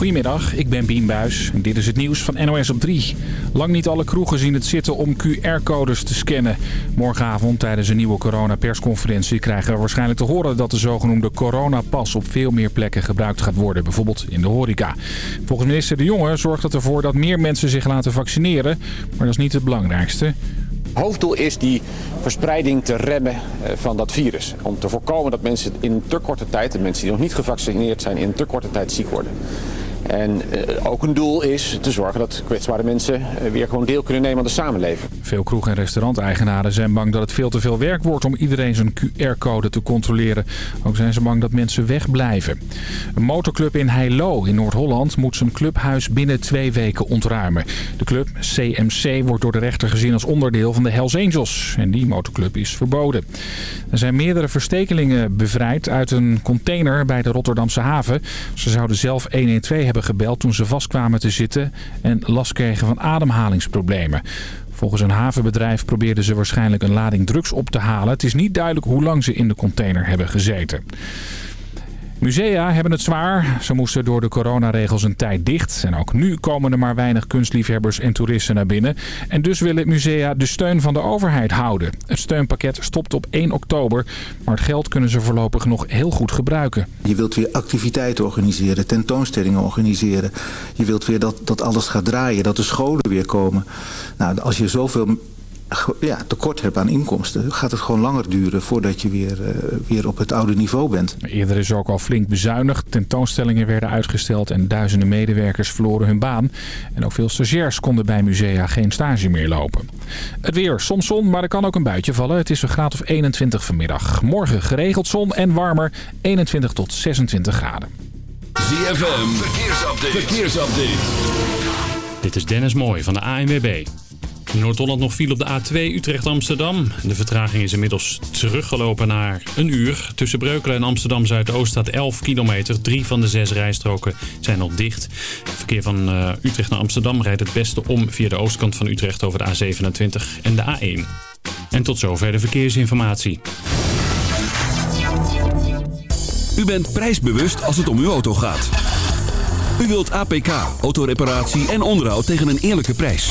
Goedemiddag, ik ben Bien Buis en dit is het nieuws van NOS op 3. Lang niet alle kroegen zien het zitten om QR-codes te scannen. Morgenavond tijdens een nieuwe coronapersconferentie krijgen we waarschijnlijk te horen dat de zogenoemde coronapas op veel meer plekken gebruikt gaat worden. Bijvoorbeeld in de horeca. Volgens minister De Jonge zorgt het ervoor dat meer mensen zich laten vaccineren. Maar dat is niet het belangrijkste. Hoofddoel is die verspreiding te remmen eh, van dat virus. Om te voorkomen dat mensen in te korte tijd, de mensen die nog niet gevaccineerd zijn, in te korte tijd ziek worden. En uh, ook een doel is te zorgen dat kwetsbare mensen uh, weer gewoon deel kunnen nemen aan de samenleving. Veel kroeg- en restauranteigenaren zijn bang dat het veel te veel werk wordt om iedereen zijn QR-code te controleren. Ook zijn ze bang dat mensen wegblijven. Een motorclub in Heilo in Noord-Holland moet zijn clubhuis binnen twee weken ontruimen. De club CMC wordt door de rechter gezien als onderdeel van de Hells Angels. En die motorclub is verboden. Er zijn meerdere verstekelingen bevrijd uit een container bij de Rotterdamse haven. Ze zouden zelf 112 hebben gebeld toen ze vastkwamen te zitten en last kregen van ademhalingsproblemen. Volgens een havenbedrijf probeerden ze waarschijnlijk een lading drugs op te halen. Het is niet duidelijk hoe lang ze in de container hebben gezeten. Musea hebben het zwaar. Ze moesten door de coronaregels een tijd dicht. En ook nu komen er maar weinig kunstliefhebbers en toeristen naar binnen. En dus willen musea de steun van de overheid houden. Het steunpakket stopt op 1 oktober. Maar het geld kunnen ze voorlopig nog heel goed gebruiken. Je wilt weer activiteiten organiseren, tentoonstellingen organiseren. Je wilt weer dat, dat alles gaat draaien, dat de scholen weer komen. Nou, als je zoveel ja, tekort hebt aan inkomsten, gaat het gewoon langer duren voordat je weer, uh, weer op het oude niveau bent. Eerder is ook al flink bezuinigd. Tentoonstellingen werden uitgesteld en duizenden medewerkers verloren hun baan. En ook veel stagiairs konden bij musea geen stage meer lopen. Het weer, soms zon, maar er kan ook een buitje vallen. Het is een graad of 21 vanmiddag. Morgen geregeld zon en warmer, 21 tot 26 graden. ZFM, verkeersupdate. verkeersupdate. Dit is Dennis Mooij van de ANWB. In Noord-Holland nog viel op de A2 Utrecht-Amsterdam. De vertraging is inmiddels teruggelopen naar een uur. Tussen Breukelen en Amsterdam-Zuidoost staat 11 kilometer. Drie van de zes rijstroken zijn nog dicht. Het verkeer van uh, Utrecht naar Amsterdam rijdt het beste om via de oostkant van Utrecht over de A27 en de A1. En tot zover de verkeersinformatie. U bent prijsbewust als het om uw auto gaat. U wilt APK, autoreparatie en onderhoud tegen een eerlijke prijs.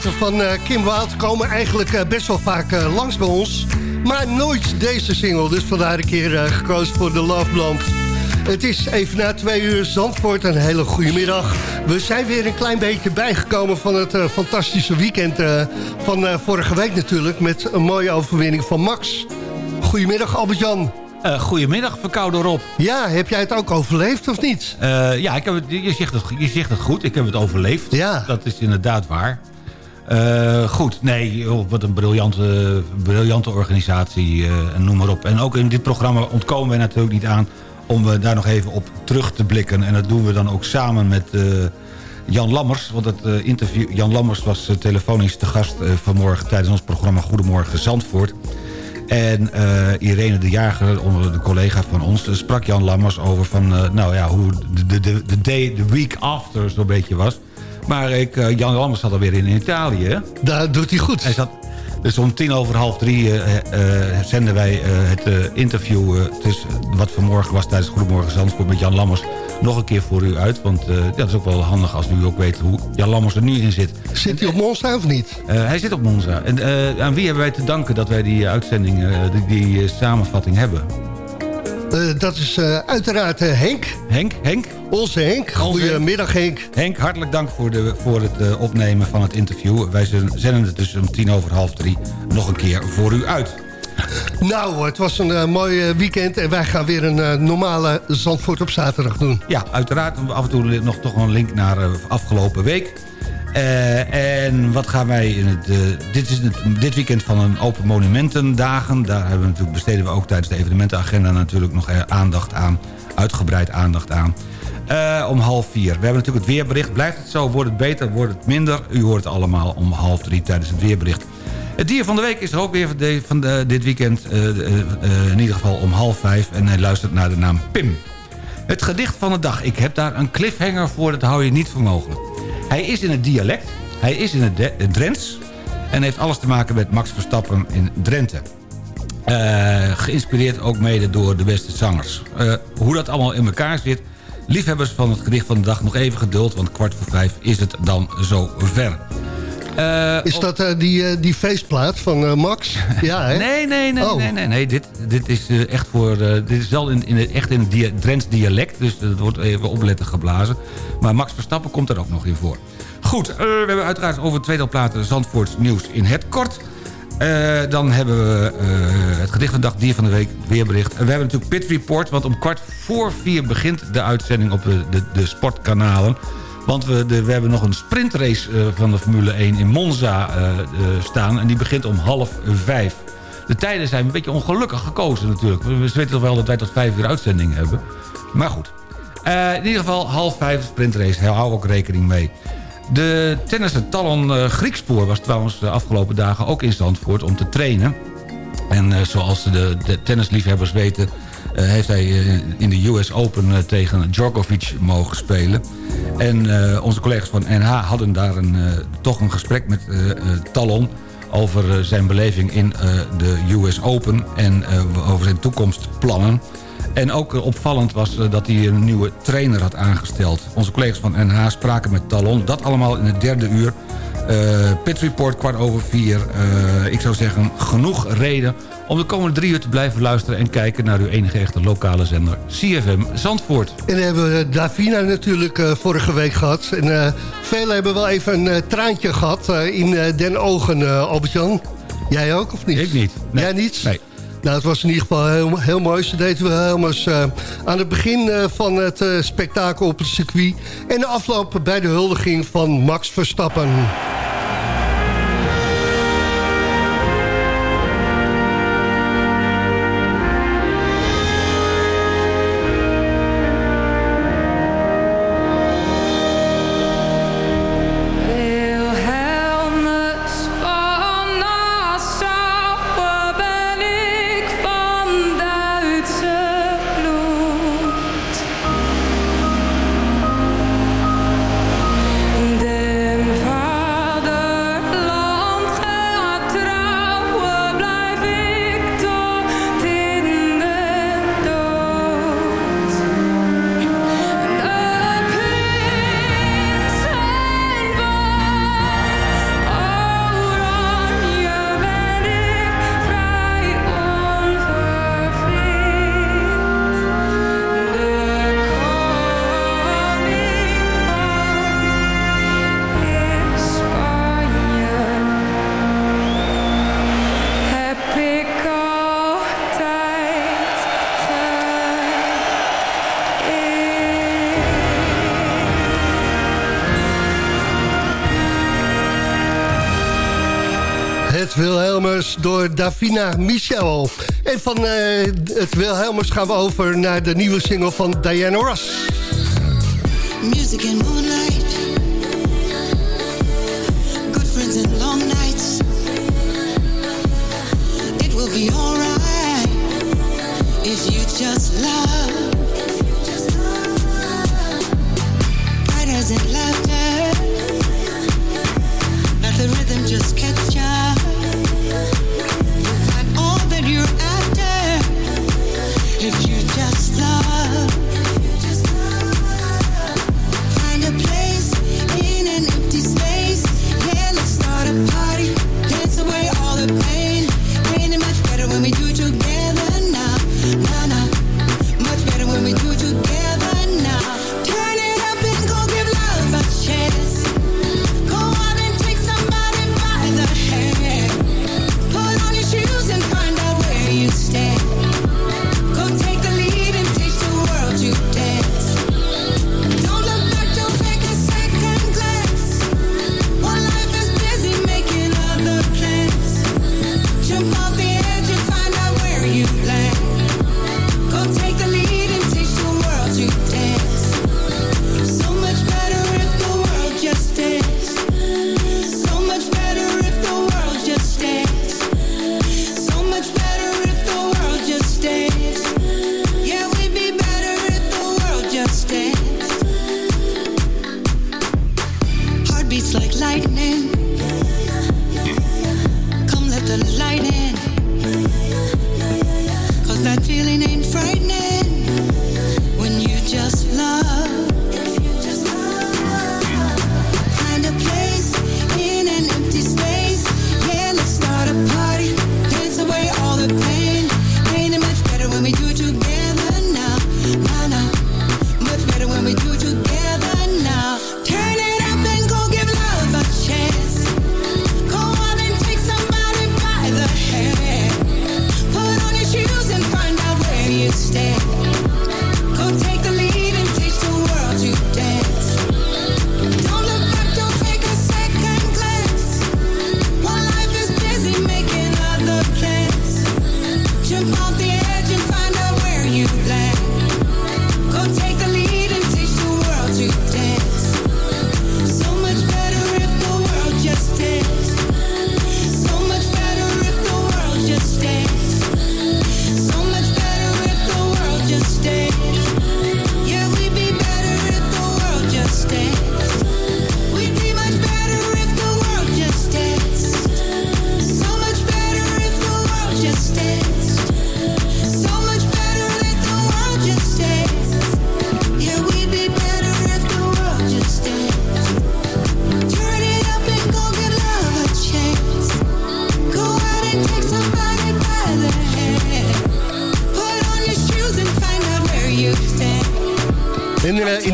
Platen van Kim Wild komen eigenlijk best wel vaak langs bij ons. Maar nooit deze single, dus vandaar een keer gekozen voor de Love Blonde. Het is even na twee uur Zandvoort. Een hele goede middag. We zijn weer een klein beetje bijgekomen van het uh, fantastische weekend uh, van uh, vorige week natuurlijk. Met een mooie overwinning van Max. Goedemiddag Albert-Jan. goedemiddag, verkouden Rob. Ja, heb jij het ook overleefd of niet? ja, ik heb het, je, zegt het, je zegt het goed. Ik heb het overleefd. Ja. Dat is inderdaad waar. Goed, nee, wat een briljante, briljante organisatie, noem maar op. En ook in dit programma ontkomen wij natuurlijk niet aan om daar nog even op terug te blikken. En dat doen we dan ook samen met uh, Jan Lammers. Want het interview, Jan Lammers was telefonisch te gast vanmorgen... tijdens ons programma Goedemorgen Zandvoort. En Irene de Jager, de collega van ons... sprak Jan Lammers over van, nou ja, hoe de, de, de, day, de week after zo'n beetje was... Maar ik, Jan Lammers zat alweer in Italië. Daar doet hij goed. Hij zat dus om tien over half drie uh, zenden wij het interview... tussen, wat vanmorgen was tijdens Goedemorgen Zandvoort met Jan Lammers... nog een keer voor u uit. Want ja, dat is ook wel handig als u ook weet hoe Jan Lammers er nu in zit. Zit hij op Monza of niet? hij zit op Monza. En aan wie hebben wij te danken dat wij die uitzending, die, die samenvatting hebben? Uh, dat is uh, uiteraard uh, Henk. Henk, Henk. Onze Henk. Goedemiddag Henk. Henk, hartelijk dank voor, de, voor het opnemen van het interview. Wij zenden het dus om tien over half drie nog een keer voor u uit. Nou, het was een mooi weekend en wij gaan weer een normale Zandvoort op zaterdag doen. Ja, uiteraard. Af en toe nog toch een link naar afgelopen week. Uh, en wat gaan wij in het... Uh, dit is het, dit weekend van een Open Monumentendagen. Daar hebben we natuurlijk, besteden we ook tijdens de evenementenagenda... natuurlijk nog aandacht aan, uitgebreid aandacht aan. Om half vier. We hebben natuurlijk het weerbericht. Blijft het zo? Wordt het beter? Wordt het minder? U hoort het allemaal om half drie tijdens het weerbericht. Het dier van de week is er ook weer van de, dit weekend. in ieder geval om half vijf. En hij luistert naar de naam Pim. Het gedicht van de dag. Ik heb daar een cliffhanger voor. Dat hou je niet voor mogelijk. Hij is in het dialect, hij is in het, Drents... en heeft alles te maken met Max Verstappen in Drenthe. Uh, geïnspireerd ook mede door de beste zangers. Uh, hoe dat allemaal in elkaar zit... liefhebbers van het gedicht van de dag nog even geduld... want kwart voor vijf is het dan zo ver. Uh, is dat uh, die, uh, die feestplaat van Max? Ja, hè? nee, nee, nee, oh. nee, nee, nee. Dit, dit is echt voor. dit is wel in, in het, echt in het dia Drents dialect. Dus dat wordt even opletten geblazen. Maar Max Verstappen komt er ook nog in voor. Goed, we hebben uiteraard over het tweede platen Zandvoorts nieuws in het kort. dan hebben we het gedicht van de dag, dier van de week, weerbericht. En we hebben natuurlijk Pit Report, want om kwart voor vier begint de uitzending op de, de, de sportkanalen. Want we, de, we hebben nog een sprintrace uh, van de Formule 1 in Monza uh, uh, staan. En die begint om half vijf. De tijden zijn een beetje ongelukkig gekozen natuurlijk. We weten toch wel dat wij tot vijf uur uitzending hebben. Maar goed. in ieder geval half vijf sprintrace. Hou ook rekening mee. De tennisser Talon Griekspoor was trouwens de afgelopen dagen ook in Zandvoort om te trainen. En zoals de, de tennisliefhebbers weten heeft hij uh, in de US Open uh, tegen Djokovic mogen spelen. En onze collega's van NH hadden daar een, toch een gesprek met Talon over zijn beleving in de US Open en over zijn toekomstplannen. En ook opvallend was dat hij een nieuwe trainer had aangesteld. Onze collega's van NH spraken met Talon. Dat allemaal in het derde uur. Uh, Pit Report kwart over vier. Uh, ik zou zeggen, genoeg reden om de komende drie uur te blijven luisteren... en kijken naar uw enige echte lokale zender CFM Zandvoort. En dan hebben we Davina natuurlijk uh, vorige week gehad. En velen hebben wel even een traantje gehad in den ogen, Albert-Jan. Jij ook, of niet? Ik niet. Nee. Jij niet? Nee. Nou, het was in ieder geval heel, mooi. Ze deden we helemaal uh, aan het begin uh, van het uh, spektakel op het circuit. En de afloop bij de huldiging van Max Verstappen. Davina Michel. En van uh, het Wilhelmus gaan we over naar de nieuwe single van Diana Ross. Music and moonlight Good friends and long nights It will be alright If you just love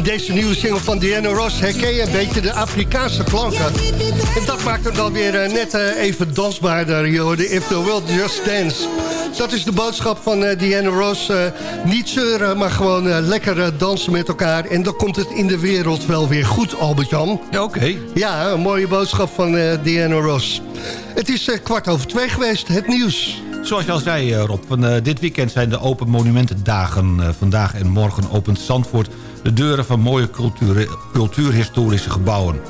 deze nieuwe single van Diana Ross herken je een beetje de Afrikaanse klanken. En dat maakt hem dan weer uh, net uh, even dansbaarder. Je hoorde If the World Just Dance. Dat is de boodschap van uh, Diana Ross. niet zeuren, maar gewoon lekker dansen met elkaar. En dan komt het in de wereld wel weer goed, Albert-Jan. Ja, oké. Ja, een mooie boodschap van Diana Ross. Het is kwart over twee geweest, het nieuws. Zoals je al zei, Rob, van, dit weekend zijn de Open Monumentendagen. vandaag en morgen opent Zandvoort de deuren van mooie cultuur, cultuurhistorische gebouwen.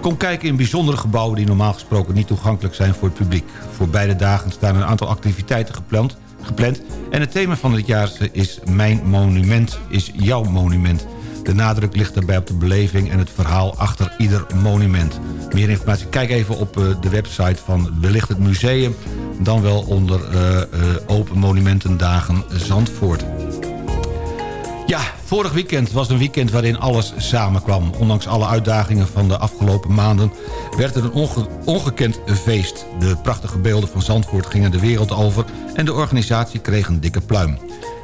Kom kijken in bijzondere gebouwen die normaal gesproken niet toegankelijk zijn voor het publiek. Voor beide dagen staan een aantal activiteiten gepland, gepland en het thema van dit jaar is Mijn monument is jouw monument. De nadruk ligt daarbij op de beleving en het verhaal achter ieder monument. Meer informatie, kijk even op eh, de website van wellicht het museum... dan wel onder uh, Open Monumentendagen Zandvoort. Ja, vorig weekend was een weekend waarin alles samenkwam. Ondanks alle uitdagingen van de afgelopen maanden werd het een ongekend feest. De prachtige beelden van Zandvoort gingen de wereld over... en de organisatie kreeg een dikke pluim.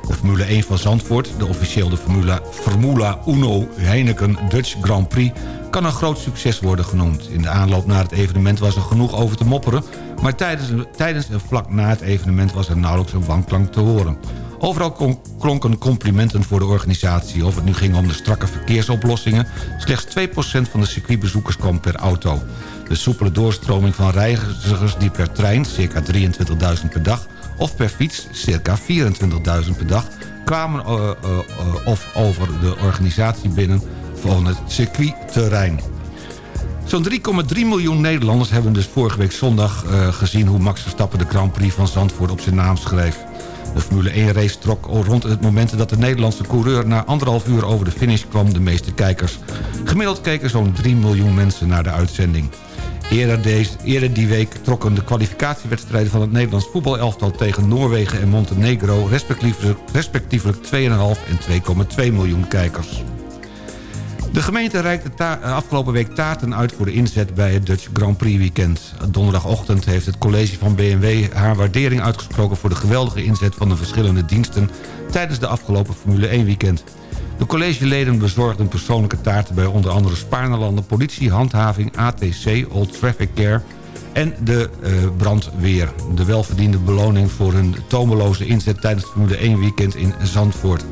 De Formule 1 van Zandvoort, de officieel de Formula, Formula Uno Heineken Dutch Grand Prix... kan een groot succes worden genoemd. In de aanloop naar het evenement was er genoeg over te mopperen... maar tijdens, tijdens en vlak na het evenement was er nauwelijks een wanklank te horen. Overal klonken complimenten voor de organisatie. Of het nu ging om de strakke verkeersoplossingen. Slechts 2% van de circuitbezoekers kwam per auto. De soepele doorstroming van reizigers die per trein, circa 23.000 per dag... of per fiets, circa 24.000 per dag... kwamen uh, uh, of over de organisatie binnen van het circuitterrein. Zo'n 3,3 miljoen Nederlanders hebben dus vorige week zondag uh, gezien... hoe Max Verstappen de Grand Prix van Zandvoort op zijn naam schreef. De Formule 1-race trok rond het moment dat de Nederlandse coureur... na anderhalf uur over de finish kwam de meeste kijkers. Gemiddeld keken zo'n 3 miljoen mensen naar de uitzending. Eerder, deze, eerder die week trokken de kwalificatiewedstrijden van het Nederlands voetbalelftal tegen Noorwegen en Montenegro respectievelijk, respectievelijk 2,5 en 2,2 miljoen kijkers. De gemeente reikte afgelopen week taarten uit voor de inzet bij het Dutch Grand Prix weekend. Donderdagochtend heeft het college van BMW haar waardering uitgesproken... voor de geweldige inzet van de verschillende diensten tijdens de afgelopen Formule 1 weekend. De collegeleden bezorgden persoonlijke taarten bij onder andere Spaarnelanden, politie, handhaving, ATC, Old Traffic Care en de uh, brandweer. De welverdiende beloning voor hun tomeloze inzet tijdens het Formule 1 weekend in Zandvoort.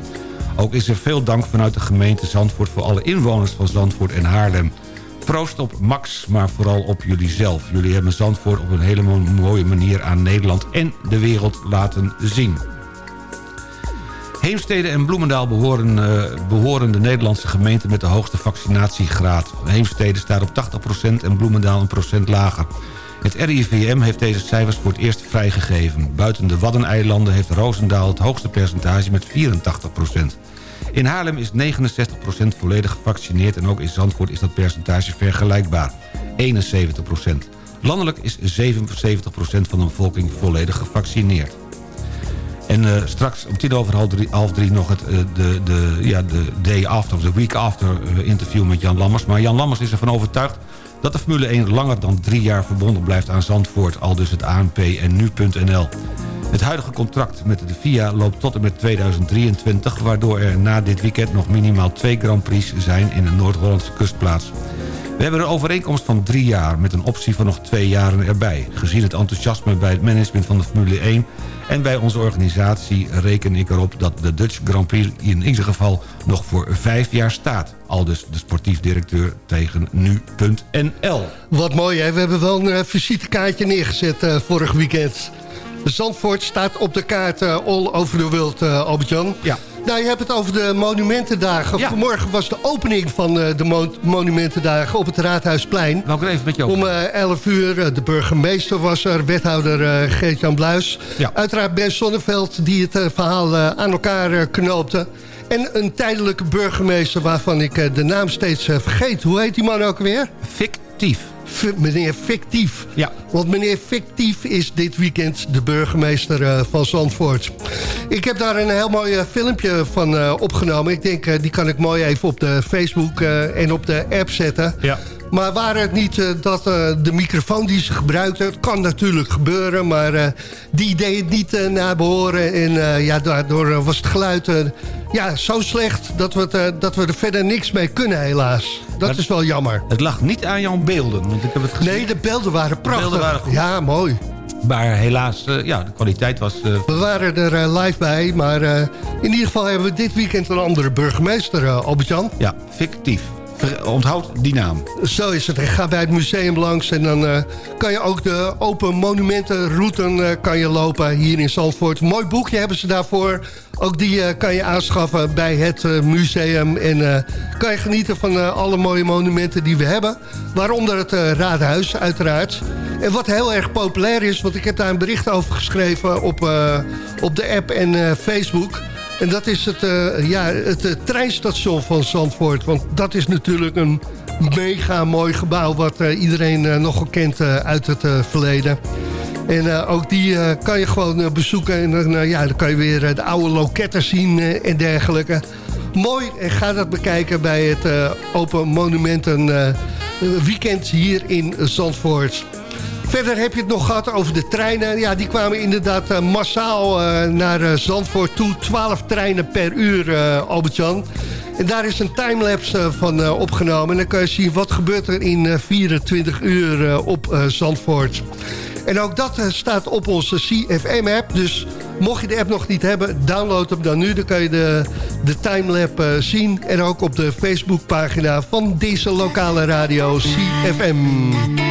Ook is er veel dank vanuit de gemeente Zandvoort... voor alle inwoners van Zandvoort en Haarlem. Proost op Max, maar vooral op jullie zelf. Jullie hebben Zandvoort op een hele mooie manier aan Nederland en de wereld laten zien. Heemstede en Bloemendaal behoren, uh, behoren de Nederlandse gemeenten met de hoogste vaccinatiegraad. Heemstede staat op 80% en Bloemendaal een procent lager. Het RIVM heeft deze cijfers voor het eerst vrijgegeven. Buiten de Waddeneilanden heeft Roosendaal het hoogste percentage met 84%. In Haarlem is 69% volledig gevaccineerd... en ook in Zandvoort is dat percentage vergelijkbaar, 71%. Landelijk is 77% van de bevolking volledig gevaccineerd. En uh, straks om tien over half drie, nog het, uh, de, de, ja, de day after, de week after uh, interview met Jan Lammers. Maar Jan Lammers is ervan overtuigd dat de Formule 1 langer dan drie jaar verbonden blijft aan Zandvoort, al dus het ANP en nu.nl. Het huidige contract met de FIA loopt tot en met 2023... waardoor er na dit weekend nog minimaal twee Grand Prix zijn in de Noord-Hollandse kustplaats. We hebben een overeenkomst van drie jaar met een optie van nog twee jaren erbij. Gezien het enthousiasme bij het management van de Formule 1 en bij onze organisatie reken ik erop dat de Dutch Grand Prix in ieder geval nog voor vijf jaar staat. Al dus de sportief directeur tegen nu.nl. Wat mooi hè, we hebben wel een uh, visitekaartje neergezet uh, vorig weekend. Zandvoort staat op de kaart uh, all over the world, Albert-Jan. Ja. Nou, je hebt het over de Monumentendagen. Ja. Vanmorgen was de opening van uh, de Mo Monumentendagen op het Raadhuisplein. Nou, ik even met je. Om uh, 11 uur, uh, de burgemeester was er, wethouder Geert-Jan Bluis. Ja. Uiteraard Ben Sonneveld die het verhaal aan elkaar knoopte. En een tijdelijke burgemeester waarvan ik de naam steeds vergeet. Hoe heet die man ook weer? Fictief meneer Fictief. Ja. Want meneer Fictief is dit weekend de burgemeester uh, van Zandvoort. Ik heb daar een heel mooi uh, filmpje van uh, opgenomen. Ik denk, die kan ik mooi even op de Facebook en op de app zetten. Ja. Maar waar het niet uh, dat uh, de microfoon die ze gebruikten... het kan natuurlijk gebeuren, maar uh, die deed het niet naar behoren. En ja, daardoor was het geluid ja, zo slecht dat we, het, dat we er verder niks mee kunnen helaas. Dat maar is wel jammer. Het lag niet aan jouw beelden, want ik heb het gezien. Nee, de beelden waren prachtig. Beelden waren. Ja, mooi. Maar helaas, ja, de kwaliteit was... We waren er live bij, maar in ieder geval hebben we dit weekend een andere burgemeester, Albert-Jan. Ja, fictief. Onthoud die naam. Zo is het. Ga bij het museum langs en dan uh, kan je ook de open monumentenroute uh, kan je lopen hier in Zandvoort. Mooi boekje hebben ze daarvoor. Ook die uh, kan je aanschaffen bij het museum. En kan je genieten van alle mooie monumenten die we hebben. Waaronder het Raadhuis uiteraard. En wat heel erg populair is, want ik heb daar een bericht over geschreven op, op de app en Facebook... En dat is het, uh, ja, het uh, treinstation van Zandvoort. Want dat is natuurlijk een mega mooi gebouw... wat uh, iedereen nogal kent uit het verleden. En ook die kan je gewoon bezoeken. En dan, ja, dan kan je weer de oude loketten zien en dergelijke. Mooi, en ga dat bekijken bij het Open Monumenten weekend hier in Zandvoort. Verder heb je het nog gehad over de treinen. Ja, die kwamen inderdaad uh, massaal uh, naar uh, Zandvoort toe. 12 treinen per uur, Albert-Jan. En daar is een timelapse van opgenomen. En dan kan je zien wat gebeurt er in 24 uur op Zandvoort. En ook dat staat op onze CFM-app. Dus Mocht je de app nog niet hebben, download hem dan nu. Dan kan je de, de timelap zien. En ook op de Facebookpagina van deze lokale radio CFM.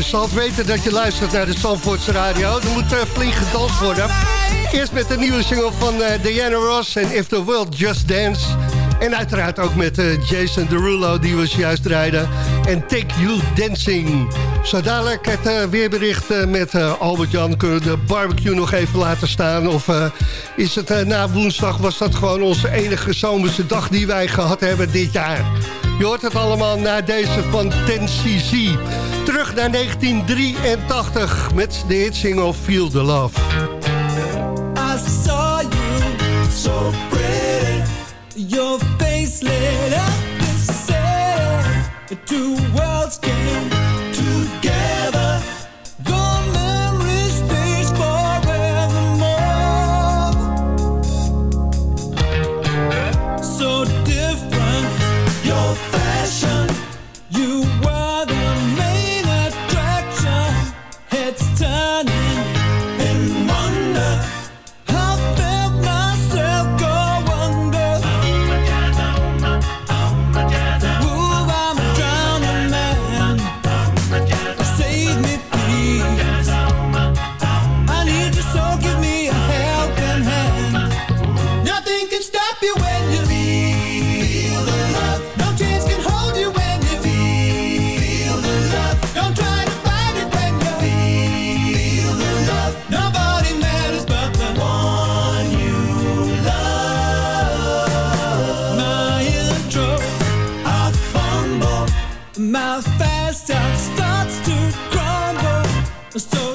je zal het weten dat je luistert naar de Zandvoortse Radio. Er moet uh, flink gedanst worden. Eerst met de nieuwe single van uh, Diana Ross en If the World Just Dance. En uiteraard ook met uh, Jason Derulo, die we juist rijden. En Take You Dancing. Zo dadelijk het weerbericht met Albert-Jan. Kunnen we de barbecue nog even laten staan? Of is het na woensdag, was dat gewoon onze enige zomerse dag die wij gehad hebben dit jaar? Je hoort het allemaal na deze van 10cc. Terug naar 1983 met de hitsingle Feel the Love. I saw you, so pretty. Your face lit up the. So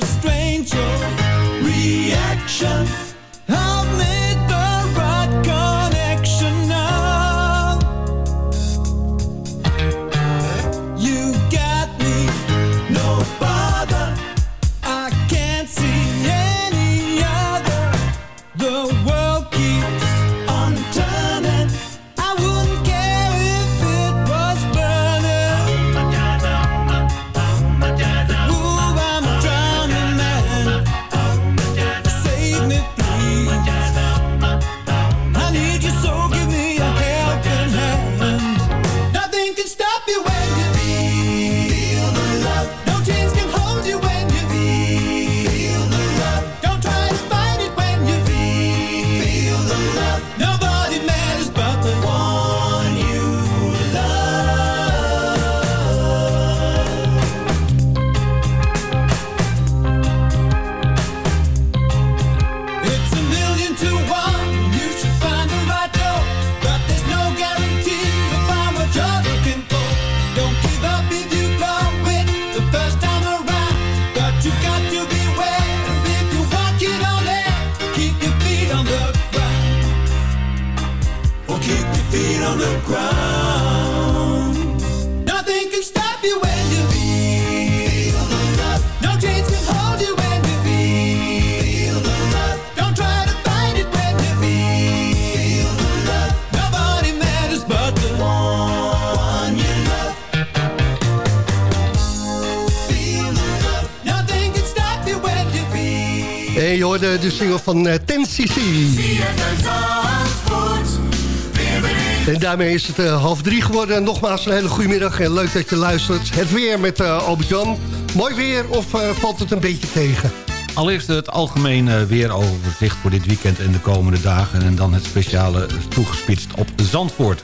je hoorde de single van uh, Ten cc En daarmee is het uh, half drie geworden. Nogmaals een hele goede middag en leuk dat je luistert. Het weer met uh, Albert-Jan. Mooi weer of valt het een beetje tegen? Allereerst het algemene weeroverzicht voor dit weekend en de komende dagen... en dan het speciale toegespitst op Zandvoort.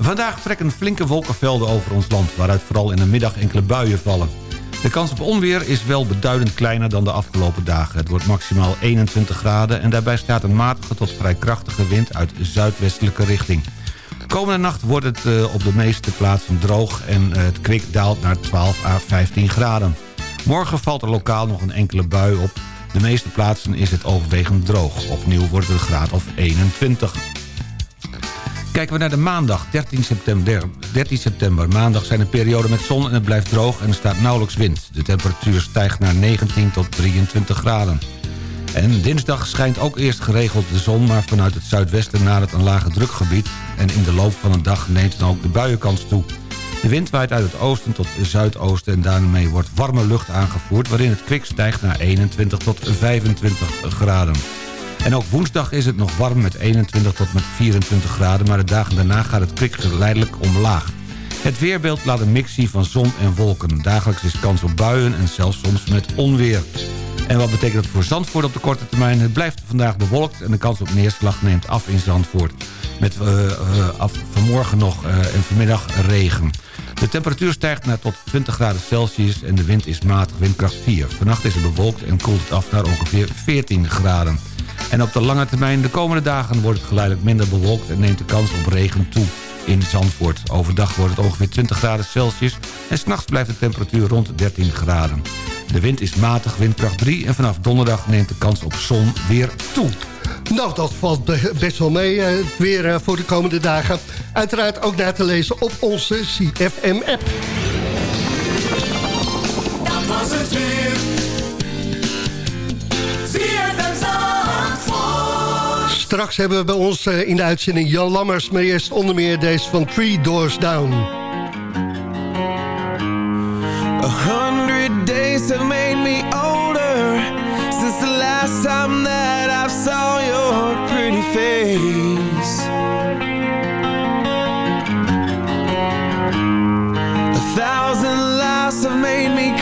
Vandaag trekken flinke wolkenvelden over ons land... waaruit vooral in de middag enkele buien vallen. De kans op onweer is wel beduidend kleiner dan de afgelopen dagen. Het wordt maximaal 21 graden en daarbij staat een matige tot vrij krachtige wind uit zuidwestelijke richting. Komende nacht wordt het uh, op de meeste plaatsen droog en uh, het kwik daalt naar 12 à 15 graden. Morgen valt er lokaal nog een enkele bui op. De meeste plaatsen is het overwegend droog. Opnieuw wordt het een graad of 21. Kijken we naar de maandag, 13 september. 13 september. Maandag zijn een periode met zon en het blijft droog en er staat nauwelijks wind. De temperatuur stijgt naar 19 tot 23 graden. En dinsdag schijnt ook eerst geregeld de zon... maar vanuit het zuidwesten naar het een lage drukgebied... en in de loop van de dag neemt dan ook de buienkans toe. De wind waait uit het oosten tot het zuidoosten... en daarmee wordt warme lucht aangevoerd... waarin het kwik stijgt naar 21 tot 25 graden. En ook woensdag is het nog warm met 21 tot met 24 graden... maar de dagen daarna gaat het kwik geleidelijk omlaag. Het weerbeeld laat een mixie van zon en wolken. Dagelijks is kans op buien en zelfs soms met onweer. En wat betekent dat voor Zandvoort op de korte termijn? Het blijft vandaag bewolkt en de kans op neerslag neemt af in Zandvoort. Met uh, af, vanmorgen nog uh, en vanmiddag regen. De temperatuur stijgt naar tot 20 graden Celsius en de wind is matig windkracht 4. Vannacht is het bewolkt en koelt het af naar ongeveer 14 graden. En op de lange termijn, de komende dagen, wordt het geleidelijk minder bewolkt... en neemt de kans op regen toe in Zandvoort. Overdag wordt het ongeveer 20 graden Celsius... en s'nachts blijft de temperatuur rond 13 graden. De wind is matig, windkracht 3... en vanaf donderdag neemt de kans op zon weer toe. Nou, dat valt best wel mee, eh, weer eh, voor de komende dagen. Uiteraard ook na te lezen op onze CFM-app. Dat was het weer. Straks hebben we bij ons eh, in de uitzending Jan Lammers... maar eerst onder meer deze van Three Doors Down. A hundred days have made me older Since the last time that I saw your pretty face A thousand lives have made me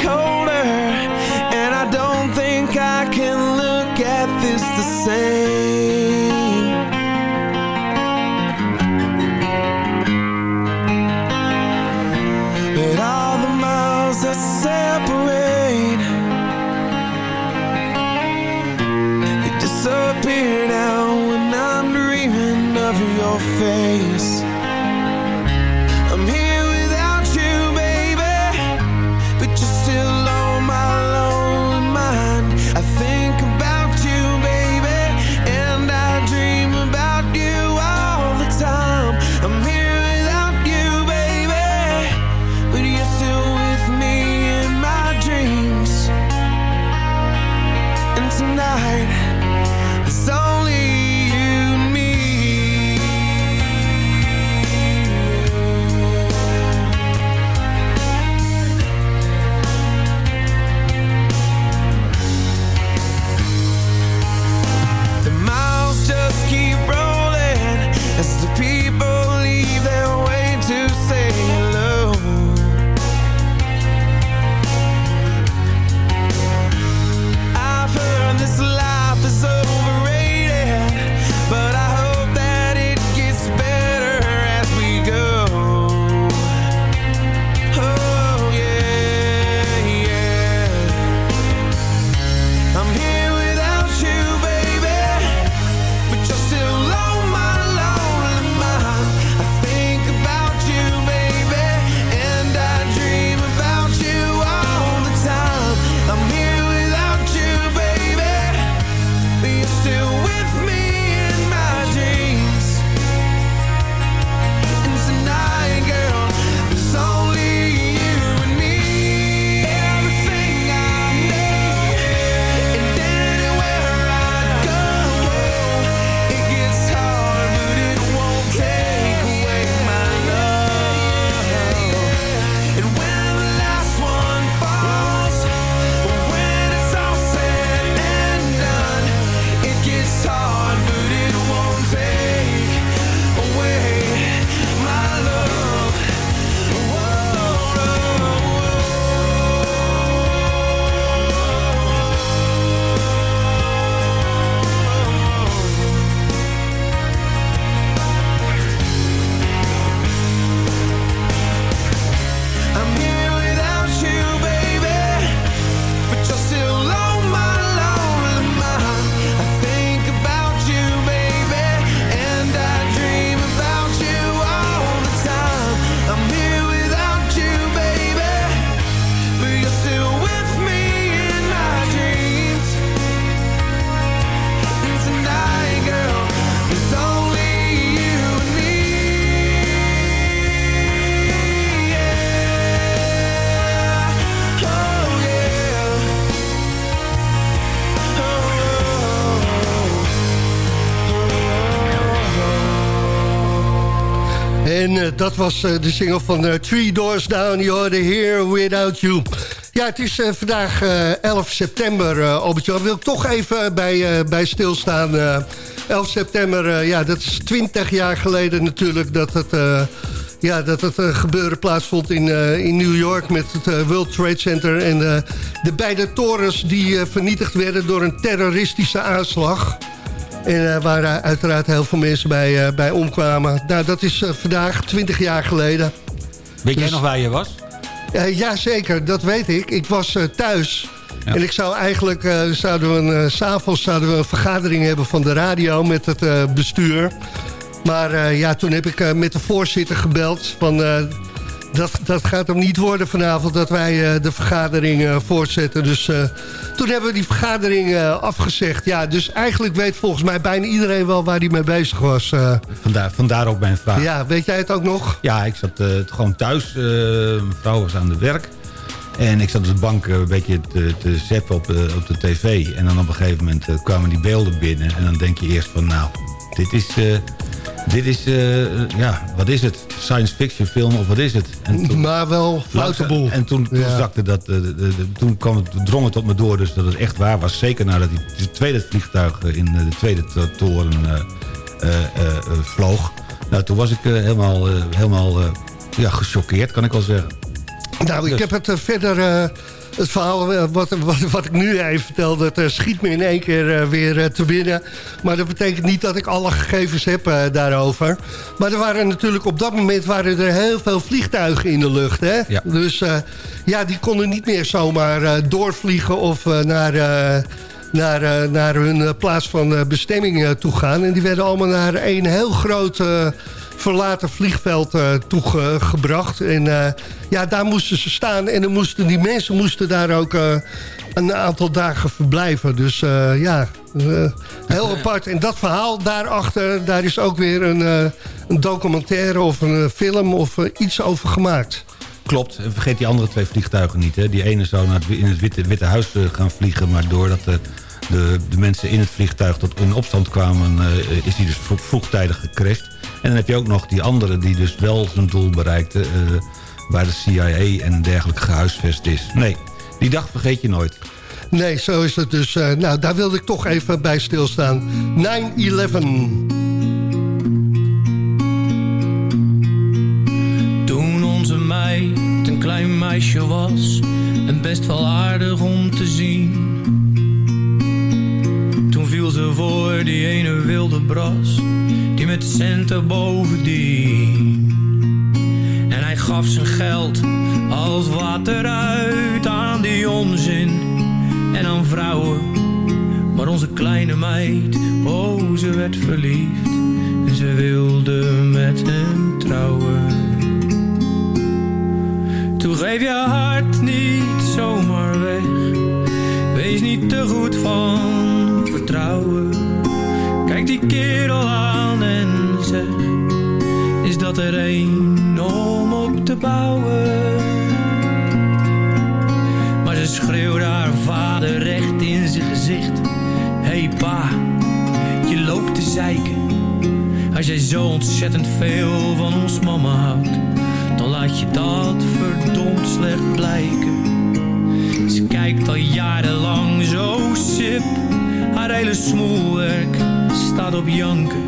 dat was de single van Three Doors Down, You're Here Without You. Ja, het is vandaag 11 september, Albert-Jan. Wil ik toch even bij, bij stilstaan. 11 september, ja, dat is 20 jaar geleden natuurlijk dat het ja, dat het gebeuren plaatsvond in, in New York met het World Trade Center. En de beide torens die vernietigd werden door een terroristische aanslag. En waar uiteraard heel veel mensen bij, bij omkwamen. Nou, dat is vandaag 20 jaar geleden. Weet jij dus- nog waar je was? ja, zeker. Dat weet ik. Ik was thuis. En ik zou eigenlijk, zouden we een, s'avonds zouden we een vergadering hebben van de radio met het bestuur. Maar ja, toen heb ik met de voorzitter gebeld van... Uh, dat, dat gaat hem niet worden vanavond dat wij de vergadering voortzetten. Dus toen hebben we die vergadering afgezegd. Ja, dus eigenlijk weet volgens mij bijna iedereen wel waar hij mee bezig was. Vandaar, vandaar ook mijn vraag. Ja, weet jij het ook nog? Ja, ik zat gewoon thuis. mijn vrouw was aan het werk. En ik zat op de bank een beetje te, te zappen op, op de tv. En dan op een gegeven moment kwamen die beelden binnen. En dan denk je eerst van nou, dit is dit is, uh, ja, wat is het? Science fiction film of wat is het? En toen, maar wel floutable. En toen, toen, zakte dat, uh, de, de, toen kwam het, drong het tot me door dus dat het echt waar was. Zeker nadat die tweede vliegtuig in de tweede toren uh, vloog. Nou, toen was ik helemaal, helemaal ja, gechoqueerd, kan ik wel zeggen. Nou, ik dus- heb het verder het verhaal eh, wat, wat, wat ik nu even vertel... dat uh, schiet me in één keer uh, weer te binnen. Maar dat betekent niet dat ik alle gegevens heb daarover. Maar er waren natuurlijk op dat moment waren er heel veel vliegtuigen in de lucht. Hè? Ja. Dus ja, die konden niet meer zomaar doorvliegen of naar naar, naar hun plaats van bestemming toe gaan. En die werden allemaal naar een heel groot verlaten vliegveld uh, toegebracht. En uh, ja, daar moesten ze staan. En dan moesten, die mensen moesten daar ook uh, een aantal dagen verblijven. Dus ja, heel apart. En dat verhaal daarachter, daar is ook weer een, een documentaire of een film of iets over gemaakt. Klopt, vergeet die andere twee vliegtuigen niet. Hè. Die ene zou naar in het Witte, Witte Huis gaan vliegen... maar doordat de, de, de mensen in het vliegtuig tot in opstand kwamen... is hij dus vroegtijdig gecrashed. En dan heb je ook nog die andere die dus wel zijn doel bereikte... Uh, waar de CIA en dergelijke gehuisvest is. Nee, die dag vergeet je nooit. Nee, zo is het dus. Uh, nou, daar wilde ik toch even bij stilstaan. 9-11. Toen onze meid een klein meisje was... en best wel aardig om te zien... Toen viel ze voor die ene wilde bras met centen bovendien. En hij gaf zijn geld als water uit aan die onzin en aan vrouwen. Maar onze kleine meid, oh ze werd verliefd en ze wilde met hem trouwen. Toen geef je hart niet zomaar weg, wees niet te goed van vertrouwen. Kijk die kerel aan is dat er een om op te bouwen. Maar ze schreeuwde haar vader recht in zijn gezicht. Hey pa, je loopt te zeiken. Als jij zo ontzettend veel van ons mama houdt, dan laat je dat verdomd slecht blijken. Ze kijkt al jarenlang zo sip, haar hele smoelwerk staat op janken.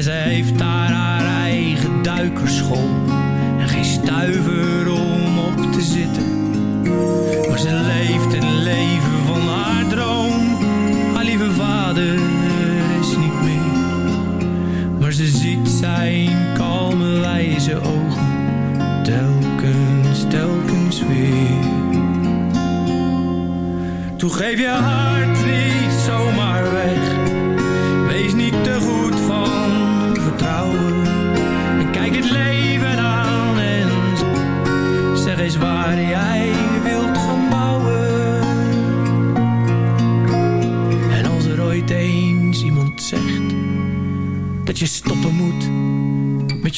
En ze heeft daar haar eigen duikerschool. En geen stuiver om op te zitten. Maar ze leeft een leven van haar droom. Haar lieve vader is niet meer. Maar ze ziet zijn kalme wijze ogen. Telkens, telkens weer. Toen geef je hart niet.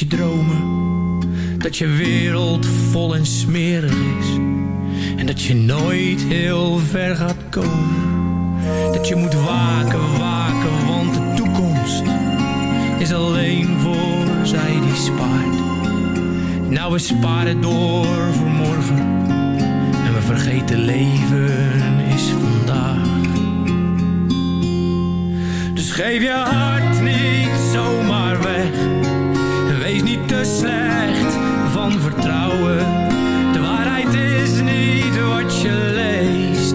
Je dromen. Dat je wereld vol en smerig is. En dat je nooit heel ver gaat komen. Dat je moet waken, waken, want de toekomst is alleen voor zij die spaart. Nou, we sparen door voor morgen. En we vergeten leven is vandaag. Dus geef je hart slecht van vertrouwen. De waarheid is niet wat je leest,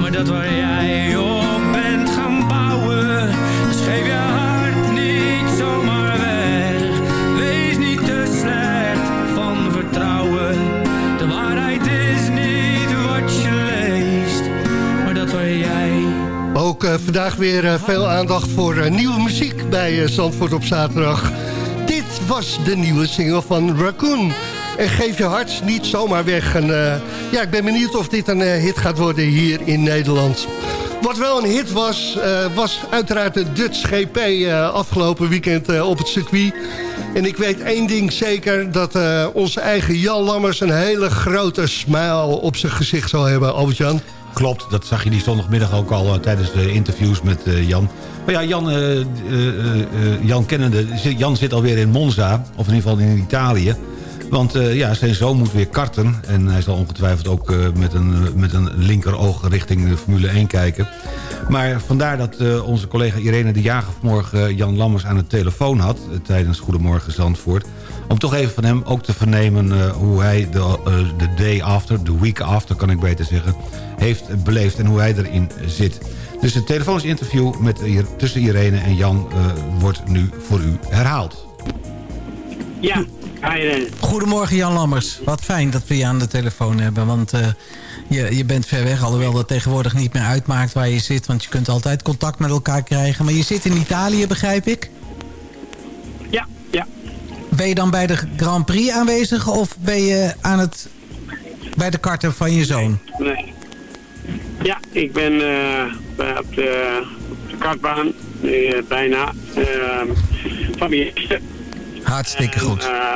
maar dat waar jij op bent gaan bouwen. Dus geef je hart niet zomaar weg. Wees niet te slecht van vertrouwen. De waarheid is niet wat je leest, maar dat waar jij Ook eh, vandaag weer eh, veel aandacht voor eh, nieuwe muziek bij Zandvoort op zaterdag. Was de nieuwe single van Raccoon. En geef je hart niet zomaar weg. En, eh, ja, ik ben benieuwd of dit een eh, hit gaat worden hier in Nederland. Wat wel een hit was, eh, was uiteraard de Dutch GP afgelopen weekend op het circuit. En ik weet één ding zeker, dat onze eigen Jan Lammers... een hele grote smile op zijn gezicht zal hebben, Albert-Jan. Klopt, dat zag je die zondagmiddag ook al eh, tijdens de interviews met eh, Jan. Maar ja, Jan, eh, Jan kennende, Jan zit alweer in Monza, of in ieder geval in Italië. Want ja, zijn zoon moet weer karten. En hij zal ongetwijfeld ook met, een, met een linkeroog richting de Formule 1 kijken. Maar vandaar dat onze collega Irene de Jager vanmorgen Jan Lammers aan de telefoon had... tijdens Goedemorgen Zandvoort. Om toch even van hem ook te vernemen eh, hoe hij de, eh, de day after, de week after kan ik beter zeggen... heeft beleefd en hoe hij erin zit. Dus het telefonisch interview met, tussen Irene en Jan eh, wordt nu voor u herhaald. Ja, hi Goedemorgen Jan Lammers. Wat fijn dat we je aan de telefoon hebben. Want eh, je, je bent ver weg, alhoewel dat tegenwoordig niet meer uitmaakt waar je zit. Want je kunt altijd contact met elkaar krijgen. Maar je zit in Italië, begrijp ik? Ja. Ben je dan bij de Grand Prix aanwezig of ben je aan het, bij de karten van je zoon? Nee. Ja, ik ben bij- op, de, op de kartbaan, eh, bijna, eh, van mijn eerste. Hartstikke En, goed. eh,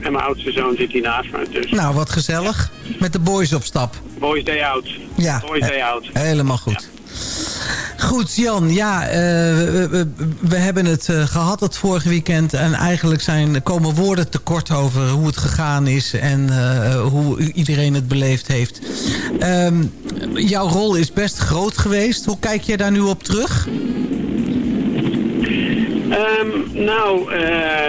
en mijn oudste zoon zit hier naast me, dus Nou, wat gezellig. Met de boys op stap. boys day out. Ja, Boys day out. Helemaal goed. Goed, Jan. Ja, eh, we, we- hebben het eh, gehad het vorige weekend. En eigenlijk zijn, komen woorden tekort over hoe het gegaan is. En eh, hoe iedereen het beleefd heeft. Ehm, jouw rol is best groot geweest. Hoe kijk je daar nu op terug? Ehm, nou,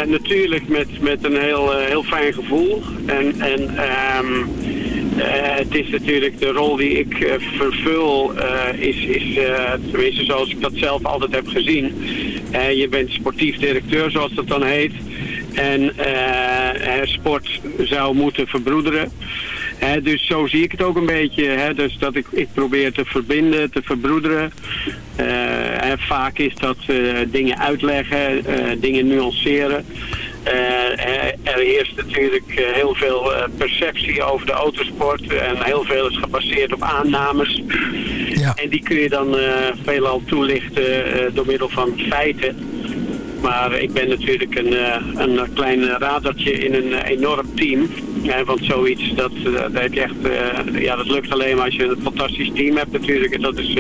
natuurlijk met, met een heel, heel fijn gevoel. En, en ehm, eh, het is natuurlijk de rol die ik eh, vervul, eh, is, is eh, tenminste zoals ik dat zelf altijd heb gezien. Eh, je bent sportief directeur, zoals dat dan heet. En eh, eh, sport zou moeten verbroederen. Dus zo zie ik het ook een beetje. Dus dat ik, ik probeer te verbinden, te verbroederen. Eh, vaak is dat eh, dingen uitleggen, eh, dingen nuanceren. Eh, er heerst natuurlijk eh, heel veel eh, perceptie over de autosport. En heel veel is gebaseerd op aannames. En die kun je dan veelal toelichten door middel van feiten. Maar ik ben natuurlijk een, een klein radertje in een enorm team. Eh, want zoiets, dat, eh, dat heb je echt, eh, ja, dat lukt alleen maar als je een fantastisch team hebt natuurlijk. En dat is,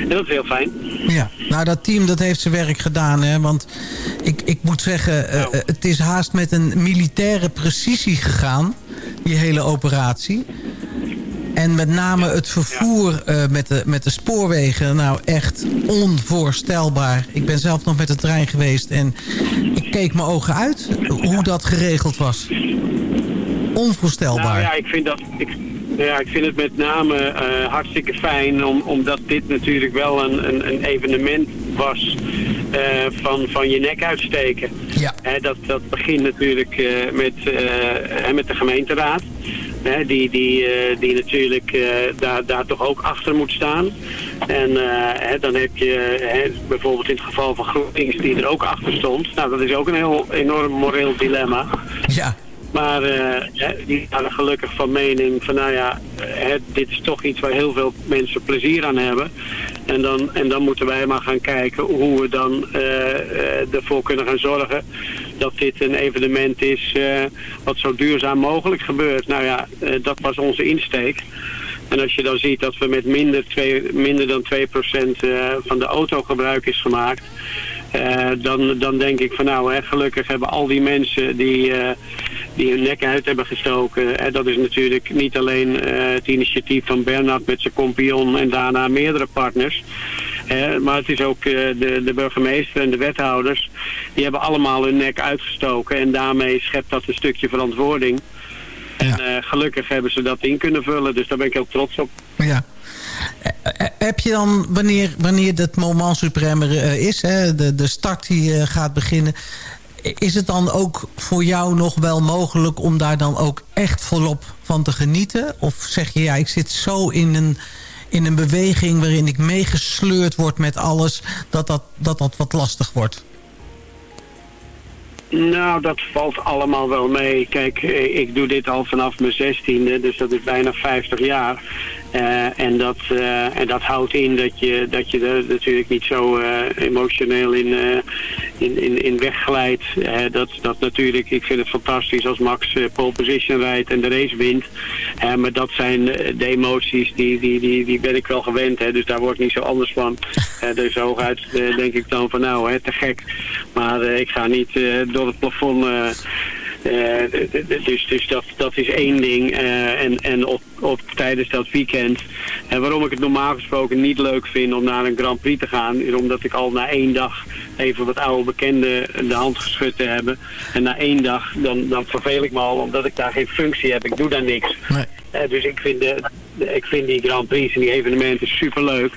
en dat is heel fijn. Ja, nou dat team dat heeft zijn werk gedaan. Hè? Want ik, ik moet zeggen, eh, het is haast met een militaire precisie gegaan. Die hele operatie. En met name het vervoer met, de, met de spoorwegen. Nou echt onvoorstelbaar. Ik ben zelf nog met de trein geweest. En ik keek mijn ogen uit hoe dat geregeld was. Onvoorstelbaar. Nou ja, ik vind, dat, ik, ja, ik vind het met name eh, hartstikke fijn, om, omdat dit natuurlijk wel een, een, een evenement was eh, van, van je nek uitsteken. Ja. dat, dat begint natuurlijk met, met de gemeenteraad. die, die, die natuurlijk daar, daar toch ook achter moet staan. En dan heb je bijvoorbeeld in het geval van GroenLinks die er ook achter stond. Nou, dat is ook een heel enorm moreel dilemma. Ja. Maar uh, die waren gelukkig van mening van nou ja, dit is toch iets waar heel veel mensen plezier aan hebben. En dan, en dan moeten wij maar gaan kijken hoe we dan uh, ervoor kunnen gaan zorgen dat dit een evenement is wat zo duurzaam mogelijk gebeurt. Nou ja, dat was onze insteek. En als je dan ziet dat we met minder, twee, minder dan 2% van de autogebruik is gemaakt... Uh, dan, dan denk ik van nou, hè, gelukkig hebben al die mensen die, uh, die hun nek uit hebben gestoken. En dat is natuurlijk niet alleen uh, het initiatief van Bernard met zijn kompion en daarna meerdere partners. maar het is ook de, de burgemeester en de wethouders. Die hebben allemaal hun nek uitgestoken en daarmee schept dat een stukje verantwoording. En gelukkig hebben ze dat in kunnen vullen, dus daar ben ik heel trots op. Ja. Heb je dan, wanneer, wanneer dat moment supreme is, hè, de, de start die gaat beginnen... is het dan ook voor jou nog wel mogelijk om daar dan ook echt volop van te genieten? Of zeg je, ja, ik zit zo in een, in een beweging waarin ik meegesleurd word met alles... dat dat, dat, dat wat lastig wordt? Nou, dat valt allemaal wel mee. Kijk, ik doe dit al vanaf mijn zestiende, dus dat is bijna 50 jaar. Uh, en, dat, uh, en dat houdt in dat je, dat je er natuurlijk niet zo uh, emotioneel in, in, in, in wegglijdt. dat, dat natuurlijk, ik vind het fantastisch als Max pole position rijdt en de race wint. maar dat zijn de emoties, die, die, die, die ben ik wel gewend. Hè, dus daar word ik niet zo anders van. dus hooguit denk ik dan van nou, hè, te gek. Maar ik ga niet door het plafond... Uh, dus dus dat, dat is één ding. Uh, en en op, op, tijdens dat weekend. En waarom ik het normaal gesproken niet leuk vind om naar een Grand Prix te gaan... is omdat ik al na één dag even wat oude bekenden de hand geschud te hebben. En na één dag, dan, dan verveel ik me al omdat ik daar geen functie heb. Ik doe daar niks. Nee. Uh, dus ik vind, de, ik vind die Grand Prix en die evenementen superleuk.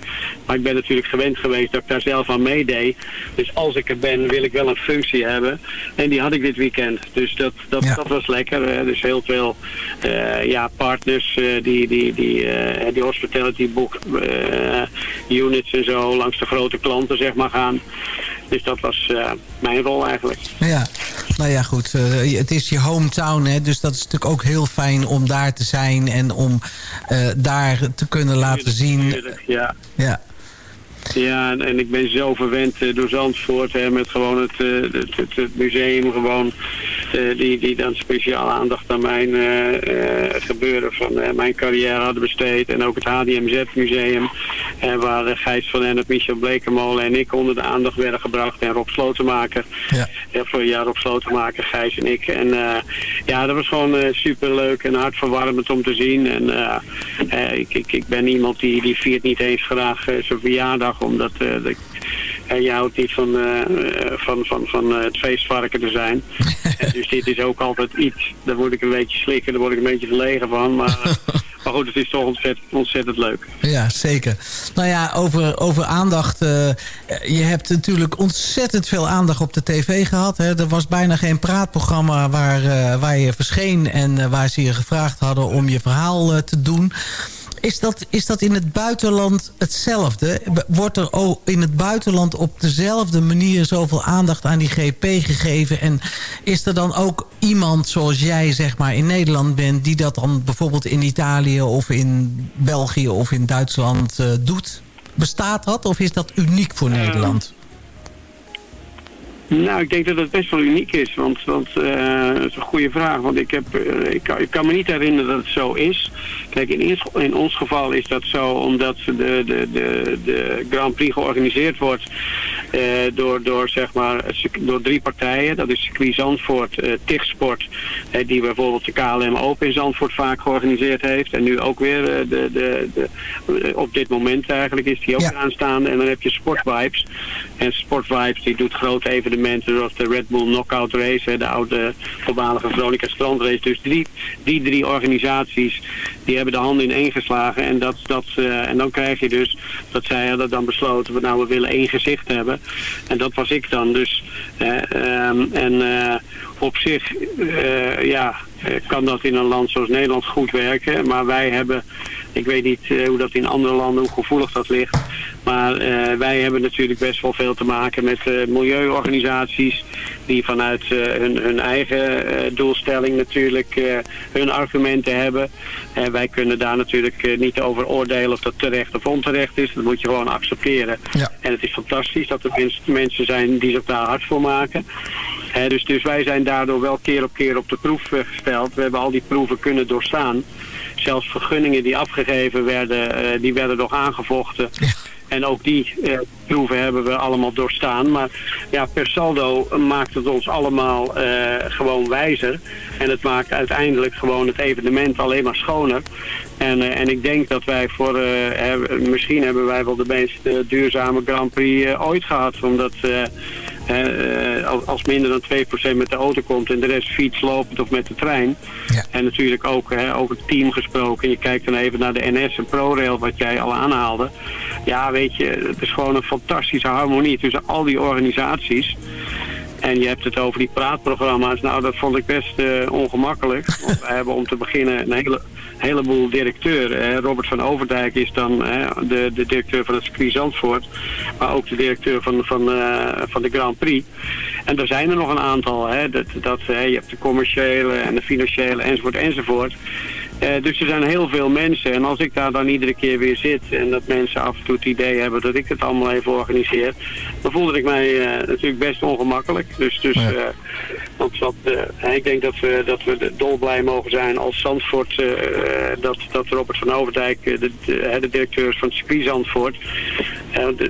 Maar ik ben natuurlijk gewend geweest dat ik daar zelf aan meedeed. Dus als ik er ben, wil ik wel een functie hebben. En die had ik dit weekend. Dus dat, dat, dat was lekker. Dus heel veel uh, ja, partners die, die, die, die hospitality book units en zo langs de grote klanten zeg maar gaan. Dus dat was mijn rol eigenlijk. Ja, nou ja goed. Uh, het is je hometown, hè, dus dat is natuurlijk ook heel fijn om daar te zijn... en om uh, daar te kunnen laten zien... Ja. ja. Ja, en, en, ik ben zo verwend uh, door Zandvoort hè, met gewoon het, uh, het, het, het, museum gewoon, uh, die, die dan speciaal aandacht aan mijn gebeuren van mijn carrière hadden besteed. En ook het HDMZ museum, waar Gijs van Ennep, Michel Blekemolen en ik onder de aandacht werden gebracht. En Rob Slotenmaker, ja. voor ja, Rob Slotenmaker, Gijs en ik. En ja, dat was gewoon super leuk en hartverwarmend om te zien. En ik, ik, ik ben iemand die, die viert niet eens graag zijn verjaardag omdat de, uh, je houdt niet van, uh, van, van, van het feestvarken te zijn. dus dit is ook altijd iets, daar word ik een beetje slikken, daar word ik een beetje verlegen van. Maar, maar goed, het is toch ontzettend, ontzettend leuk. Ja, zeker. Nou ja, over, over aandacht. je hebt natuurlijk ontzettend veel aandacht op de tv gehad. Hè? Er was bijna geen praatprogramma waar, waar je verscheen en waar ze je gevraagd hadden om je verhaal te doen. Is dat, is dat in het buitenland hetzelfde? Wordt er ook in het buitenland op dezelfde manier zoveel aandacht aan die GP gegeven? En is er dan ook iemand zoals jij zeg maar in Nederland bent... die dat dan bijvoorbeeld in Italië of in België of in Duitsland uh, doet? Bestaat dat of is dat uniek voor Nederland? Nou, ik denk dat het best wel uniek is, want, want uh, dat is een goede vraag. Want ik, heb, uh, ik, kan, ik kan me niet herinneren dat het zo is. Kijk, in, in ons geval is dat zo omdat de, de, de, de Grand Prix georganiseerd wordt uh, door, door, zeg maar, door drie partijen. Dat is circuit Zandvoort, Tichtsport, die bijvoorbeeld de KLM Open in Zandvoort vaak georganiseerd heeft. En nu ook weer de, de, de, op dit moment eigenlijk is die ook ja. aanstaande. En dan heb je Sport Vibes. En Sport Vibes die doet grote evenementen evenementen zoals de Red Bull Knockout Race, de oude voormalige Veronica Strand Race. Dus die, die drie organisaties die hebben de handen in één geslagen. En, dat, dat, uh, en dan krijg je dus dat zij hadden dan besloten, we, nou we willen één gezicht hebben. En dat was ik dan. Dus, ehm, en op zich ja, kan dat in een land zoals Nederland goed werken. Maar wij hebben ik weet niet eh, hoe dat in andere landen, hoe gevoelig dat ligt. Maar eh, wij hebben natuurlijk best wel veel te maken met uh, milieuorganisaties die vanuit hun, hun, eigen doelstelling natuurlijk hun argumenten hebben. En wij kunnen daar natuurlijk niet over oordelen of dat terecht of onterecht is. Dat moet je gewoon accepteren. Ja. En het is fantastisch dat er mensen zijn die zich daar hard voor maken. dus, dus wij zijn daardoor wel keer op keer op de proef gesteld. We hebben al die proeven kunnen doorstaan. Zelfs vergunningen die afgegeven werden, die werden nog aangevochten. En ook die proeven hebben we allemaal doorstaan. Maar ja, per saldo maakt het ons allemaal uh, gewoon wijzer. En het maakt uiteindelijk gewoon het evenement alleen maar schoner. En, en ik denk dat wij voor, misschien hebben wij wel de meest duurzame Grand Prix ooit gehad. Omdat als minder dan 2% met de auto komt en de rest fiets, lopend of met de trein. Ja. En natuurlijk ook over het team gesproken. Je kijkt dan even naar de NS en ProRail wat jij al aanhaalde. Ja, weet je, het is gewoon een fantastische harmonie tussen al die organisaties. En je hebt het over die praatprogramma's. Nou, dat vond ik best uh, ongemakkelijk. Want wij hebben om te beginnen een hele, heleboel directeuren. Robert van Overdijk is dan de, de directeur van het circuit Zandvoort. Maar ook de directeur van, van, van de Grand Prix. En er zijn er nog een aantal. Hè. Dat, dat, je hebt de commerciële en de financiële enzovoort enzovoort. Uh, dus er zijn heel veel mensen. En als ik daar dan iedere keer weer zit en dat mensen af en toe het idee hebben dat ik het allemaal even organiseer, dan voelde ik mij uh, natuurlijk best ongemakkelijk. Dus, dus ja. uh, want wat, ik denk dat we, dat we dolblij mogen zijn als Zandvoort, dat, dat Robert van Overdijk, de, de, de directeur van het circuit Zandvoort,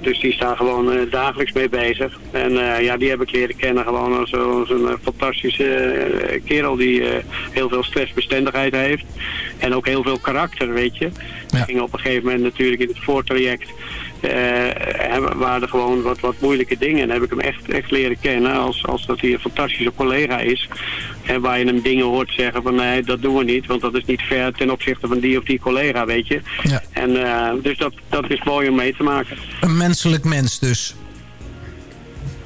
dus die staan gewoon dagelijks mee bezig. En ja, die heb ik leren kennen gewoon als, als een fantastische kerel die heel veel stressbestendigheid heeft. En ook heel veel karakter, weet je. Ja. ging op een gegeven moment natuurlijk in het voortraject... Uh, waren er gewoon wat, wat moeilijke dingen. En heb ik hem echt, echt leren kennen als, als dat hij een fantastische collega is. En waar je hem dingen hoort zeggen van nee, dat doen we niet. Want dat is niet fair ten opzichte van die of die collega, weet je. Ja. En, uh, dus dat, dat is mooi om mee te maken. Een menselijk mens dus.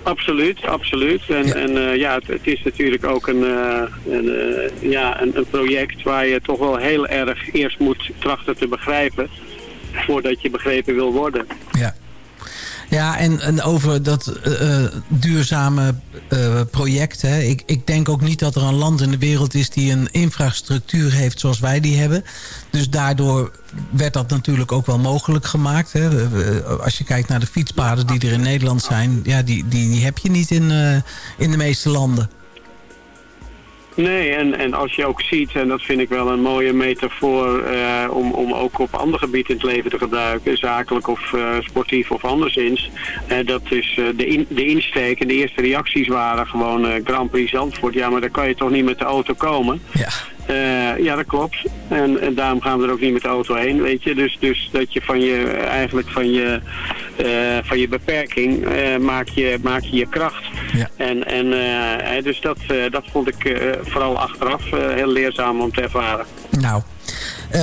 Absoluut, absoluut. En ja, en, uh, ja het, het, is natuurlijk ook een, uh, een, uh, ja, een, een, project waar je toch wel heel erg eerst moet trachten te begrijpen voordat je begrepen wil worden. Ja. Ja, en, en over dat uh, duurzame uh, project. Hè. Ik, ik denk ook niet dat er een land in de wereld is die een infrastructuur heeft zoals wij die hebben. Dus daardoor werd dat natuurlijk ook wel mogelijk gemaakt. Hè. Als je kijkt naar de fietspaden die er in Nederland zijn. Ja, die, die, die heb je niet in, in de meeste landen. Nee, en, en als je ook ziet, en dat vind ik wel een mooie metafoor uh, om, om ook op andere gebieden in het leven te gebruiken, zakelijk of uh, sportief of anderszins. Uh, dat is de, in, de insteek en de eerste reacties waren gewoon Grand Prix Zandvoort. Ja, maar daar kan je toch niet met de auto komen? Ja. Uh, ja, dat klopt. En, en, daarom gaan we er ook niet met de auto heen, weet je. Dus, dus dat je van je, eigenlijk van je, van je beperking uh, maak, je, maak je je kracht. Ja. En, en dus dat, dat vond ik vooral achteraf heel leerzaam om te ervaren. Nou, uh,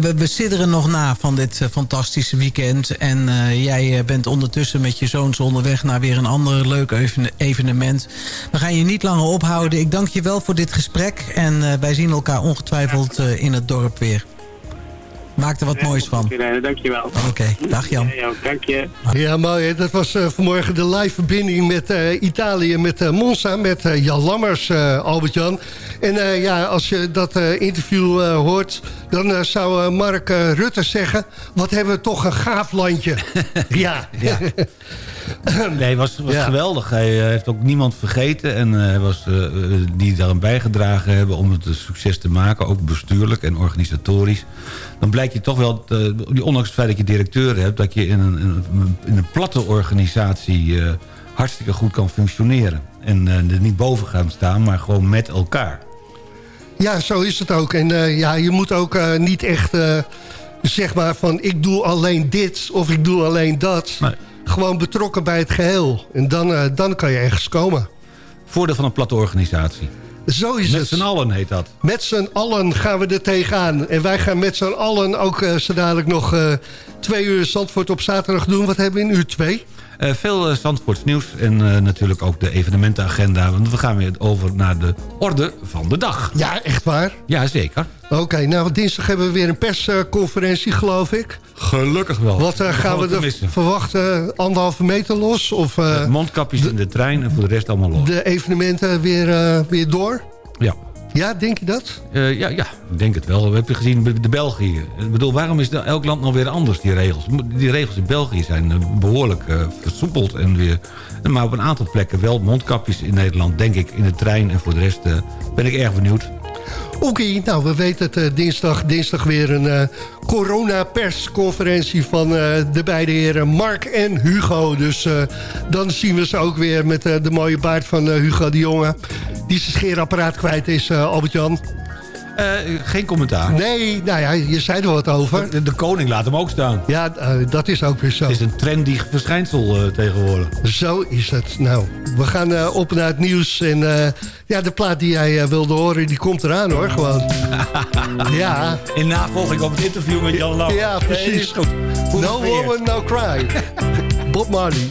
we, we sidderen nog na van dit uh, fantastische weekend. En uh, jij bent ondertussen met je zoons onderweg naar weer een ander leuk evenement. We gaan je niet langer ophouden. Ik dank je wel voor dit gesprek. En wij zien elkaar ongetwijfeld in het dorp weer. Maak er wat ja, moois van. Dankjewel. Oké, okay, dag Jan. Ja, dank je. Ja, mooi. Dat was uh, vanmorgen de live verbinding met uh, Italië, met uh, Monza, met Jan Lammers, Albert-Jan. En ja, als je dat interview hoort, dan zou Mark Rutte zeggen... wat hebben we toch een gaaf landje. ja. ja. nee, het was, was geweldig. Hij heeft ook niemand vergeten. En hij was, die daaraan bijgedragen hebben om het een succes te maken. Ook bestuurlijk en organisatorisch dan blijkt je toch wel, uh, ondanks het feit dat je directeur hebt... dat je in een, in een, platte organisatie uh, hartstikke goed kan functioneren. En uh, er niet boven gaan staan, maar gewoon met elkaar. Ja, zo is het ook. En ja, je moet ook niet echt zeg maar van ik doe alleen dit of ik doe alleen dat. Nee. Gewoon betrokken bij het geheel. En dan, dan kan je ergens komen. Voordeel van een platte organisatie. Zo is met het. Met z'n allen heet dat. Met z'n allen gaan we er tegenaan. En wij gaan met z'n allen ook uh, zo dadelijk nog uh, twee uur Zandvoort op zaterdag doen. Wat hebben we in uur twee? Uh, veel uh, Zandvoorts nieuws en uh, natuurlijk ook de evenementenagenda. Want we gaan weer over naar de orde van de dag. Ja, echt waar? Ja, zeker. Oké, okay, nou dinsdag hebben we weer een persconferentie, geloof ik. Gelukkig wel. Wat gaan we er verwachten? Anderhalve meter los? Of, mondkapjes de, in de trein en voor de rest allemaal los. De evenementen weer, weer door? Ja. Ja, denk je dat? Uh, ja, ja, ik denk het wel. We hebben gezien de België. Ik bedoel, waarom is elk land nou weer anders, die regels? Die regels in België zijn uh, behoorlijk uh, versoepeld. En weer, maar op een aantal plekken wel mondkapjes in Nederland, denk ik, in de trein. En voor de rest ben ik erg benieuwd. Oké, nou, we weten het uh, dinsdag, dinsdag weer een uh, corona-persconferentie van uh, de beide heren Mark en Hugo. Dus dan zien we ze ook weer met de mooie baard van Hugo de Jonge. Die zijn scheerapparaat kwijt is, Albert-Jan. Uh, geen commentaar. Nee, nou ja, je zei er wat over. De, de koning laat hem ook staan. Ja, uh, dat is ook weer zo. Het is een trendy verschijnsel uh, tegenwoordig. Zo is het. Nou, we gaan op naar het nieuws. En ja, de plaat die jij wilde horen, die komt eraan hoor, gewoon. ja. In navolging op het interview met Jan Lam. Ja, precies. Nee, goed. No woman, no cry. Bob Marley.